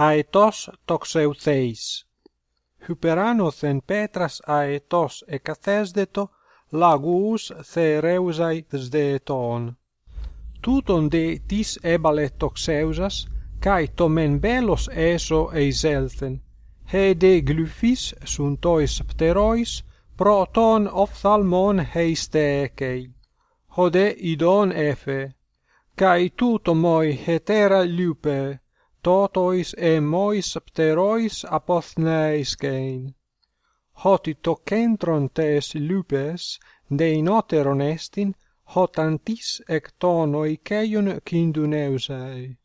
aetos τοξεουθέης. hyperanos en petras aetos ecatesdeto lagus thereusai sdeton. Tuton de tis ebale toxeusas, to tomen belos eso eiselthen, he de glyphis suntois pterois proton ophthalmon heistekei. Hode idon efe, cae tutomoi hetera lupe totois e mois pterois apothneiscein. Hoti to kentron tes lupes, deinoteron estin, hotantis antis ectonoi ceion cinduneusae.